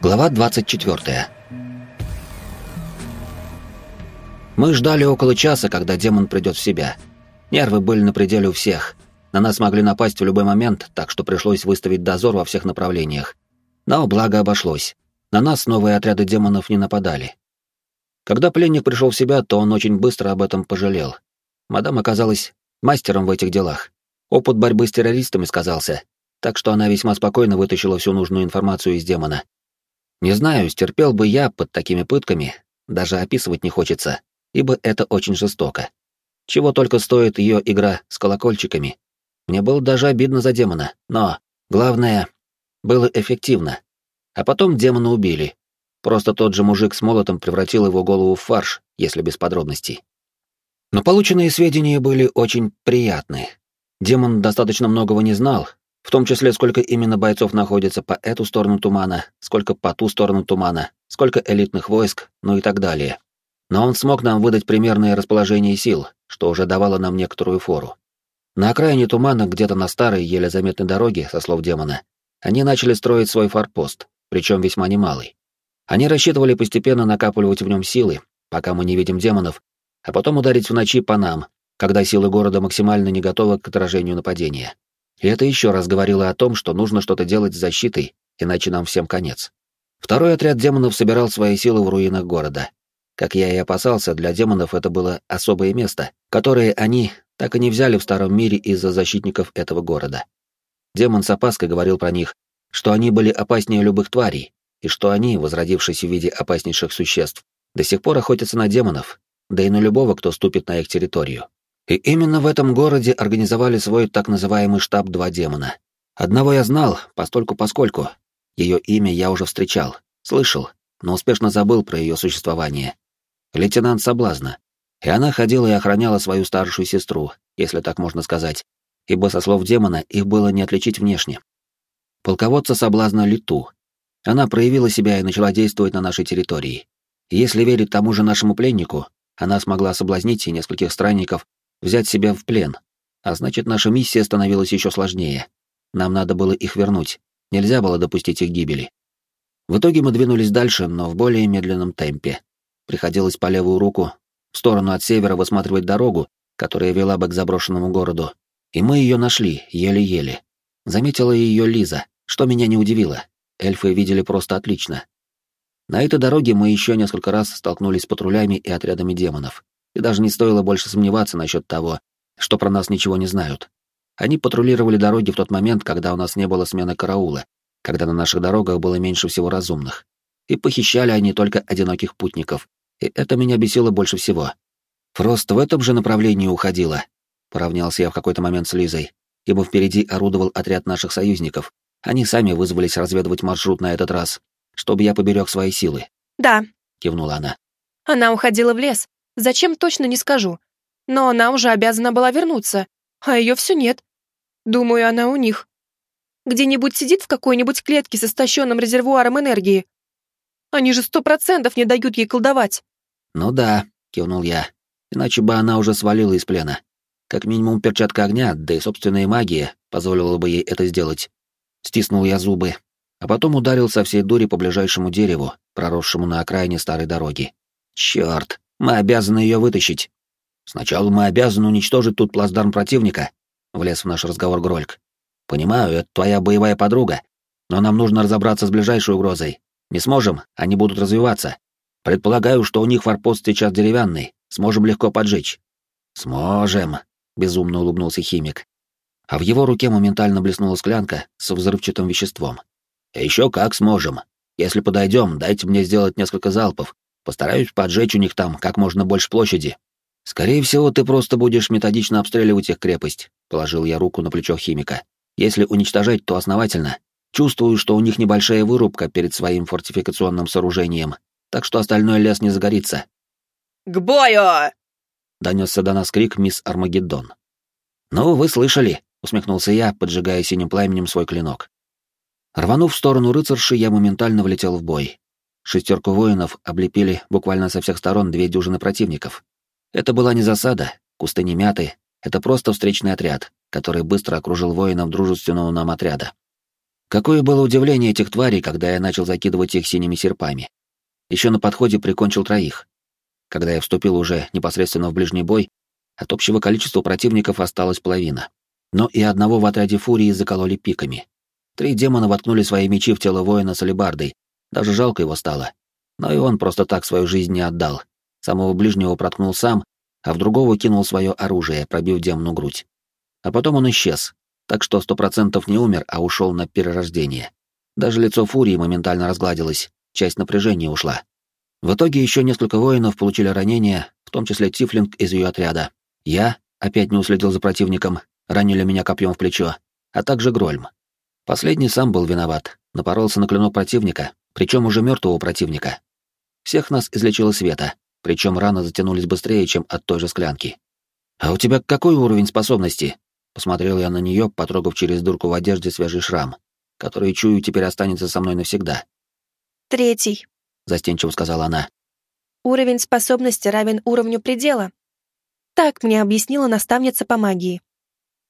Глава 24. Мы ждали около часа, когда демон придет в себя. Нервы были на пределе у всех. На нас могли напасть в любой момент, так что пришлось выставить дозор во всех направлениях. Но благо обошлось. На нас новые отряды демонов не нападали. Когда пленник пришел в себя, то он очень быстро об этом пожалел. Мадам оказалась мастером в этих делах. Опыт борьбы с террористами сказался, так что она весьма спокойно вытащила всю нужную информацию из демона. Не знаю, стерпел бы я под такими пытками, даже описывать не хочется, ибо это очень жестоко. Чего только стоит ее игра с колокольчиками. Мне было даже обидно за демона, но, главное, было эффективно. А потом демона убили. Просто тот же мужик с молотом превратил его голову в фарш, если без подробностей. Но полученные сведения были очень приятны. Демон достаточно многого не знал, в том числе сколько именно бойцов находится по эту сторону тумана, сколько по ту сторону тумана, сколько элитных войск, ну и так далее. Но он смог нам выдать примерное расположение сил, что уже давало нам некоторую фору. На окраине тумана, где-то на старой, еле заметной дороге, со слов демона, они начали строить свой форпост, причем весьма немалый. Они рассчитывали постепенно накапливать в нем силы, пока мы не видим демонов, а потом ударить в ночи по нам, когда силы города максимально не готовы к отражению нападения. И это еще раз говорило о том, что нужно что-то делать с защитой, иначе нам всем конец. Второй отряд демонов собирал свои силы в руинах города. Как я и опасался, для демонов это было особое место, которое они так и не взяли в старом мире из-за защитников этого города. Демон с опаской говорил про них, что они были опаснее любых тварей, и что они, возродившись в виде опаснейших существ, до сих пор охотятся на демонов, да и на любого, кто ступит на их территорию. И именно в этом городе организовали свой так называемый штаб «Два демона». Одного я знал, постольку-поскольку. Ее имя я уже встречал, слышал, но успешно забыл про ее существование. Лейтенант Соблазна. И она ходила и охраняла свою старшую сестру, если так можно сказать, ибо, со слов демона, их было не отличить внешне. Полководца Соблазна Литу. Она проявила себя и начала действовать на нашей территории. если верить тому же нашему пленнику, она смогла соблазнить и нескольких странников взять себя в плен, а значит, наша миссия становилась еще сложнее. Нам надо было их вернуть, нельзя было допустить их гибели. В итоге мы двинулись дальше, но в более медленном темпе. Приходилось по левую руку, в сторону от севера высматривать дорогу, которая вела бы к заброшенному городу. И мы ее нашли, еле-еле. Заметила ее Лиза, что меня не удивило. Эльфы видели просто отлично. На этой дороге мы еще несколько раз столкнулись с патрулями и отрядами демонов и даже не стоило больше сомневаться насчет того, что про нас ничего не знают. Они патрулировали дороги в тот момент, когда у нас не было смены караула, когда на наших дорогах было меньше всего разумных. И похищали они только одиноких путников, и это меня бесило больше всего. Фрост в этом же направлении уходила. Поравнялся я в какой-то момент с Лизой, ибо впереди орудовал отряд наших союзников. Они сами вызвались разведывать маршрут на этот раз, чтобы я поберег свои силы. «Да», — кивнула она. «Она уходила в лес, Зачем, точно не скажу. Но она уже обязана была вернуться, а ее все нет. Думаю, она у них. Где-нибудь сидит в какой-нибудь клетке с истощенным резервуаром энергии. Они же сто процентов не дают ей колдовать. «Ну да», — кивнул я, иначе бы она уже свалила из плена. Как минимум перчатка огня, да и собственная магия позволила бы ей это сделать. Стиснул я зубы, а потом ударил со всей дури по ближайшему дереву, проросшему на окраине старой дороги. Черт! Мы обязаны ее вытащить. Сначала мы обязаны уничтожить тут плацдарм противника, влез в наш разговор Грольк. Понимаю, это твоя боевая подруга, но нам нужно разобраться с ближайшей угрозой. Не сможем, они будут развиваться. Предполагаю, что у них форпост сейчас деревянный, сможем легко поджечь. Сможем, безумно улыбнулся химик. А в его руке моментально блеснула склянка со взрывчатым веществом. Еще как сможем. Если подойдем, дайте мне сделать несколько залпов, Постараюсь поджечь у них там как можно больше площади. Скорее всего, ты просто будешь методично обстреливать их крепость, положил я руку на плечо химика. Если уничтожать, то основательно. Чувствую, что у них небольшая вырубка перед своим фортификационным сооружением, так что остальной лес не загорится. «К бою!» — донесся до нас крик мисс Армагеддон. «Ну, вы слышали», — усмехнулся я, поджигая синим пламенем свой клинок. Рванув в сторону рыцарши, я моментально влетел в бой. Шестерку воинов облепили буквально со всех сторон две дюжины противников. Это была не засада, кусты не мяты, это просто встречный отряд, который быстро окружил воинов дружественного нам отряда. Какое было удивление этих тварей, когда я начал закидывать их синими серпами. Еще на подходе прикончил троих. Когда я вступил уже непосредственно в ближний бой, от общего количества противников осталась половина. Но и одного в отряде фурии закололи пиками. Три демона воткнули свои мечи в тело воина с алебардой. Даже жалко его стало. Но и он просто так свою жизнь не отдал. Самого ближнего проткнул сам, а в другого кинул свое оружие, пробив демону грудь. А потом он исчез, так что сто процентов не умер, а ушел на перерождение. Даже лицо Фурии моментально разгладилось, часть напряжения ушла. В итоге еще несколько воинов получили ранения, в том числе Тифлинг из ее отряда. Я опять не уследил за противником, ранили меня копьем в плечо, а также Грольм. Последний сам был виноват, напоролся на клинок противника, причем уже мертвого противника. Всех нас излечила Света, причем раны затянулись быстрее, чем от той же склянки. «А у тебя какой уровень способности?» Посмотрел я на нее, потрогав через дырку в одежде свежий шрам, который, чую, теперь останется со мной навсегда. «Третий», — застенчиво сказала она. «Уровень способности равен уровню предела. Так мне объяснила наставница по магии.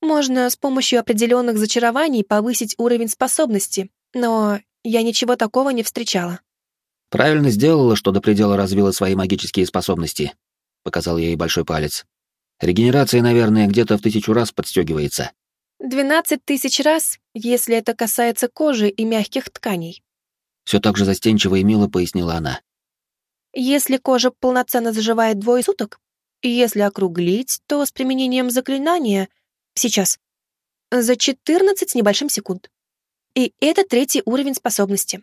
Можно с помощью определенных зачарований повысить уровень способности, но я ничего такого не встречала». «Правильно сделала, что до предела развила свои магические способности», — показал ей большой палец. «Регенерация, наверное, где-то в тысячу раз подстегивается». «Двенадцать тысяч раз, если это касается кожи и мягких тканей». Все так же застенчиво и мило пояснила она. «Если кожа полноценно заживает двое суток, и если округлить, то с применением заклинания... Сейчас. За четырнадцать с небольшим секунд. И это третий уровень способности.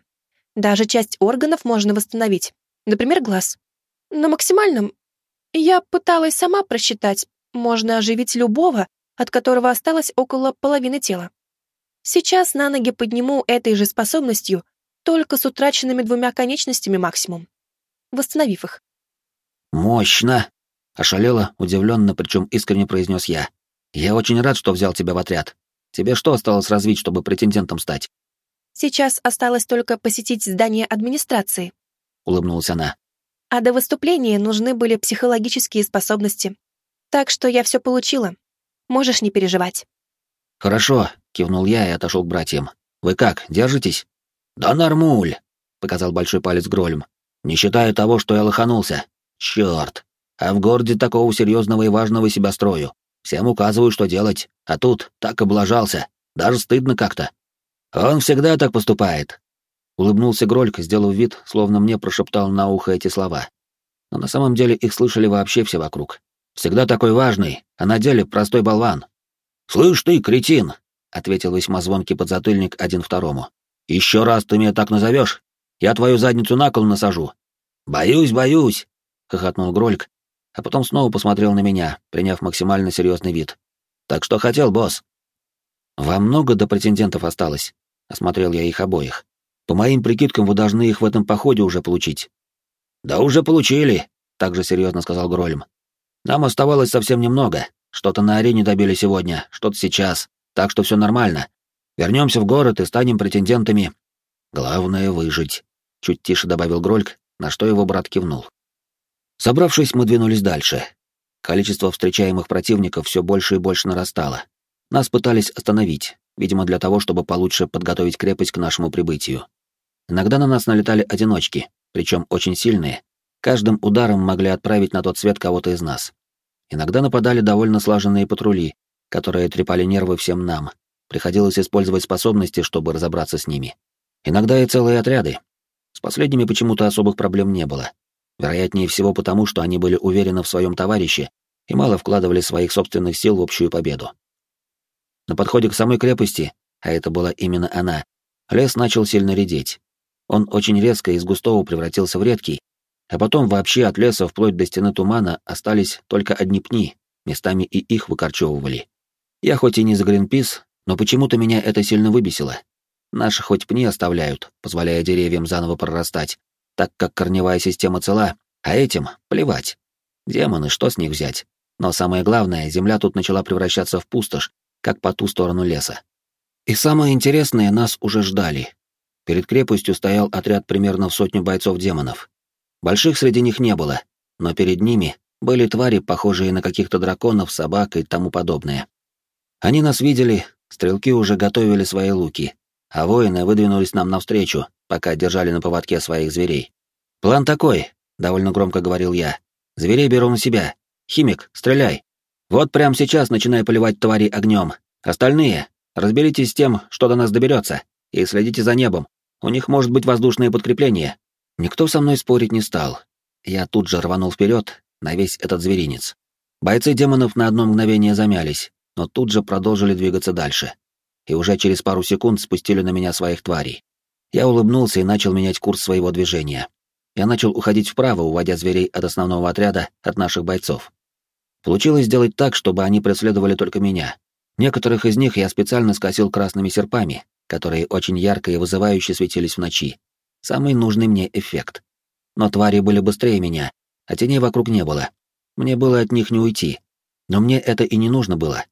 Даже часть органов можно восстановить, например, глаз. На максимальном я пыталась сама просчитать, можно оживить любого, от которого осталось около половины тела. Сейчас на ноги подниму этой же способностью, только с утраченными двумя конечностями максимум, восстановив их. «Мощно!» — ошалела, удивленно, причем искренне произнес я. «Я очень рад, что взял тебя в отряд. Тебе что осталось развить, чтобы претендентом стать?» Сейчас осталось только посетить здание администрации. Улыбнулась она. А до выступления нужны были психологические способности. Так что я все получила. Можешь не переживать. Хорошо, кивнул я и отошел к братьям. Вы как, держитесь? Да нормуль, показал большой палец Грольм. Не считая того, что я лоханулся. Черт. А в городе такого серьезного и важного себя строю. Всем указываю, что делать, а тут так облажался. Даже стыдно как-то. «Он всегда так поступает», — улыбнулся Грольк, сделав вид, словно мне прошептал на ухо эти слова. Но на самом деле их слышали вообще все вокруг. «Всегда такой важный, а на деле простой болван». «Слышь ты, кретин!» — ответил весьма звонкий подзатыльник один второму. «Еще раз ты меня так назовешь, я твою задницу на кол насажу». «Боюсь, боюсь!» — хохотнул Грольк, а потом снова посмотрел на меня, приняв максимально серьезный вид. «Так что хотел, босс?» «Вам много до претендентов осталось?» Осмотрел я их обоих. По моим прикидкам, вы должны их в этом походе уже получить. Да уже получили, также серьезно сказал Грольм. Нам оставалось совсем немного. Что-то на арене добили сегодня, что-то сейчас. Так что все нормально. Вернемся в город и станем претендентами. Главное выжить, чуть тише добавил Грольк, на что его брат кивнул. Собравшись, мы двинулись дальше. Количество встречаемых противников все больше и больше нарастало. Нас пытались остановить, видимо, для того, чтобы получше подготовить крепость к нашему прибытию. Иногда на нас налетали одиночки, причем очень сильные. Каждым ударом могли отправить на тот свет кого-то из нас. Иногда нападали довольно слаженные патрули, которые трепали нервы всем нам. Приходилось использовать способности, чтобы разобраться с ними. Иногда и целые отряды. С последними почему-то особых проблем не было. Вероятнее всего потому, что они были уверены в своем товарище и мало вкладывали своих собственных сил в общую победу. На подходе к самой крепости, а это была именно она, лес начал сильно редеть. Он очень резко из густого превратился в редкий, а потом вообще от леса вплоть до стены тумана остались только одни пни, местами и их выкорчевывали. Я хоть и не за Гринпис, но почему-то меня это сильно выбесило. Наши хоть пни оставляют, позволяя деревьям заново прорастать, так как корневая система цела, а этим плевать. Демоны, что с них взять? Но самое главное, земля тут начала превращаться в пустошь, как по ту сторону леса. И самое интересное, нас уже ждали. Перед крепостью стоял отряд примерно в сотню бойцов-демонов. Больших среди них не было, но перед ними были твари, похожие на каких-то драконов, собак и тому подобное. Они нас видели, стрелки уже готовили свои луки, а воины выдвинулись нам навстречу, пока держали на поводке своих зверей. «План такой», — довольно громко говорил я. «Зверей беру на себя. Химик, стреляй. Вот прямо сейчас начинай поливать твари огнем. Остальные, разберитесь с тем, что до нас доберется, и следите за небом. У них может быть воздушное подкрепление». Никто со мной спорить не стал. Я тут же рванул вперед на весь этот зверинец. Бойцы демонов на одно мгновение замялись, но тут же продолжили двигаться дальше. И уже через пару секунд спустили на меня своих тварей. Я улыбнулся и начал менять курс своего движения. Я начал уходить вправо, уводя зверей от основного отряда, от наших бойцов. Получилось сделать так, чтобы они преследовали только меня. Некоторых из них я специально скосил красными серпами, которые очень ярко и вызывающе светились в ночи. Самый нужный мне эффект. Но твари были быстрее меня, а теней вокруг не было. Мне было от них не уйти. Но мне это и не нужно было.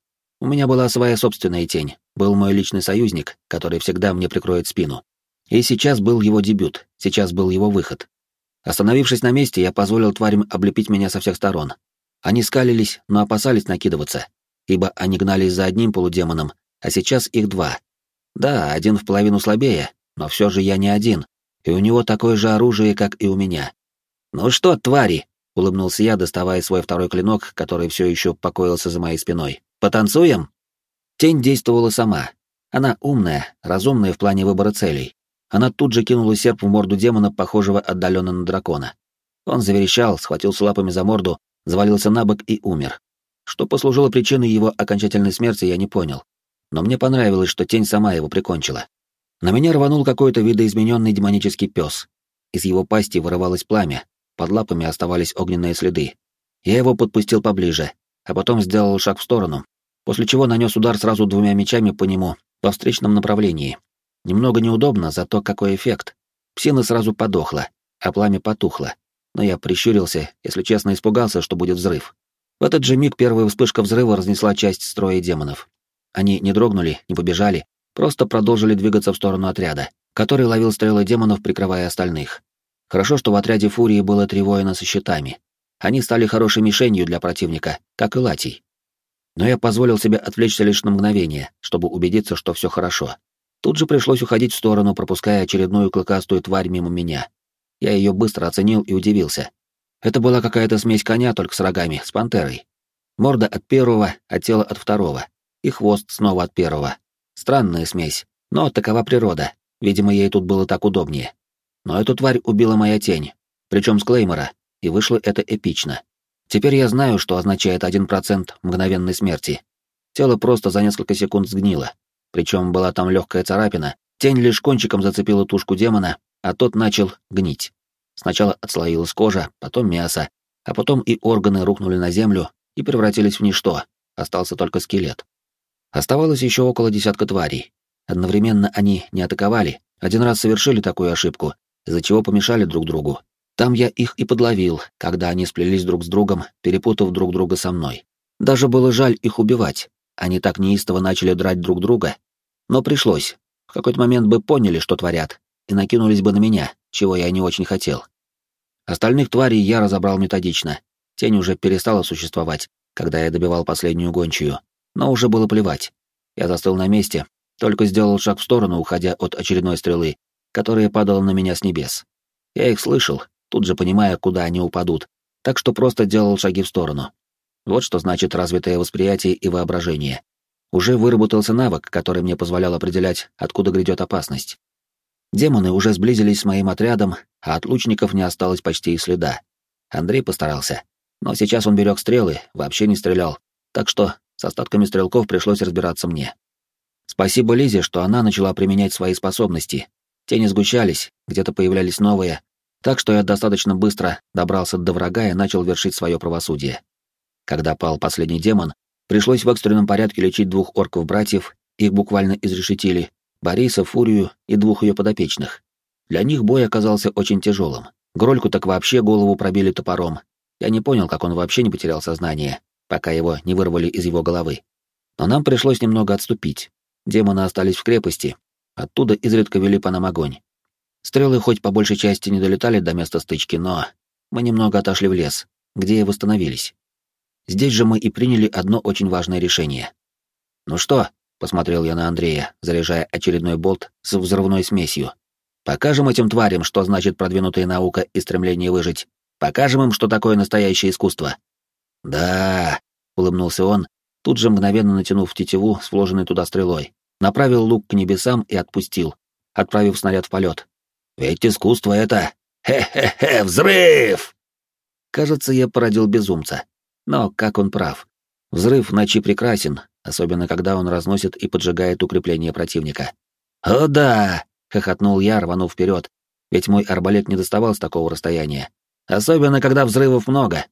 У меня была своя собственная тень, был мой личный союзник, который всегда мне прикроет спину. И сейчас был его дебют, сейчас был его выход. Остановившись на месте, я позволил тварям облепить меня со всех сторон. Они скалились, но опасались накидываться, ибо они гнались за одним полудемоном, а сейчас их два. Да, один в половину слабее, но все же я не один, и у него такое же оружие, как и у меня. «Ну что, твари?» — улыбнулся я, доставая свой второй клинок, который все еще покоился за моей спиной. Потанцуем?» Тень действовала сама. Она умная, разумная в плане выбора целей. Она тут же кинула серп в морду демона, похожего отдаленно на дракона. Он заверещал, схватился лапами за морду, завалился на бок и умер. Что послужило причиной его окончательной смерти, я не понял. Но мне понравилось, что тень сама его прикончила. На меня рванул какой-то видоизмененный демонический пес. Из его пасти вырывалось пламя, под лапами оставались огненные следы. Я его подпустил поближе, а потом сделал шаг в сторону, после чего нанес удар сразу двумя мечами по нему, по встречном направлении. Немного неудобно, зато какой эффект. Псина сразу подохла, а пламя потухло. Но я прищурился, если честно, испугался, что будет взрыв. В этот же миг первая вспышка взрыва разнесла часть строя демонов. Они не дрогнули, не побежали, просто продолжили двигаться в сторону отряда, который ловил стрелы демонов, прикрывая остальных. Хорошо, что в отряде Фурии было три воина со щитами. Они стали хорошей мишенью для противника, как и Латий. Но я позволил себе отвлечься лишь на мгновение, чтобы убедиться, что все хорошо. Тут же пришлось уходить в сторону, пропуская очередную клыкастую тварь мимо меня. Я ее быстро оценил и удивился. Это была какая-то смесь коня, только с рогами, с пантерой. Морда от первого, а тело от второго. И хвост снова от первого. Странная смесь, но такова природа. Видимо, ей тут было так удобнее. Но эту тварь убила моя тень, причем с Клеймора, и вышло это эпично. Теперь я знаю, что означает 1% мгновенной смерти. Тело просто за несколько секунд сгнило. Причем была там легкая царапина, тень лишь кончиком зацепила тушку демона, а тот начал гнить. Сначала отслоилась кожа, потом мясо, а потом и органы рухнули на землю и превратились в ничто, остался только скелет. Оставалось еще около десятка тварей. Одновременно они не атаковали, один раз совершили такую ошибку, из-за чего помешали друг другу, там я их и подловил, когда они сплелись друг с другом, перепутав друг друга со мной. Даже было жаль их убивать. Они так неистово начали драть друг друга. Но пришлось. В какой-то момент бы поняли, что творят, и накинулись бы на меня, чего я не очень хотел. Остальных тварей я разобрал методично. Тень уже перестала существовать, когда я добивал последнюю гончую. Но уже было плевать. Я застыл на месте, только сделал шаг в сторону, уходя от очередной стрелы, которая падала на меня с небес. Я их слышал, тут же понимая, куда они упадут, так что просто делал шаги в сторону. Вот что значит развитое восприятие и воображение. Уже выработался навык, который мне позволял определять, откуда грядет опасность. Демоны уже сблизились с моим отрядом, а от лучников не осталось почти и следа. Андрей постарался. Но сейчас он берег стрелы, вообще не стрелял, так что с остатками стрелков пришлось разбираться мне. Спасибо Лизе, что она начала применять свои способности. Тени сгущались, где-то появлялись новые, так что я достаточно быстро добрался до врага и начал вершить свое правосудие. Когда пал последний демон, пришлось в экстренном порядке лечить двух орков-братьев, их буквально изрешетили, Бориса, Фурию и двух ее подопечных. Для них бой оказался очень тяжелым. Грольку так вообще голову пробили топором. Я не понял, как он вообще не потерял сознание, пока его не вырвали из его головы. Но нам пришлось немного отступить. Демоны остались в крепости. Оттуда изредка вели по нам огонь. Стрелы хоть по большей части не долетали до места стычки, но мы немного отошли в лес, где и восстановились. Здесь же мы и приняли одно очень важное решение. «Ну что, посмотрел я на Андрея, заряжая очередной болт с взрывной смесью. Покажем этим тварям, что значит продвинутая наука и стремление выжить. Покажем им, что такое настоящее искусство. Да, улыбнулся он, тут же мгновенно натянув тетиву с вложенной туда стрелой, направил лук к небесам и отпустил, отправив снаряд в полет. Ведь искусство это... Хе-хе-хе, взрыв! Кажется, я породил безумца. Но как он прав. Взрыв ночи прекрасен, особенно когда он разносит и поджигает укрепление противника. «О да!» — хохотнул я, рванув вперед, ведь мой арбалет не доставал с такого расстояния. Особенно, когда взрывов много.